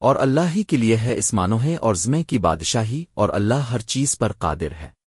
اور اللہ ہی کے لیے ہے اسمانوں ہے اور زمے کی بادشاہی اور اللہ ہر چیز پر قادر ہے۔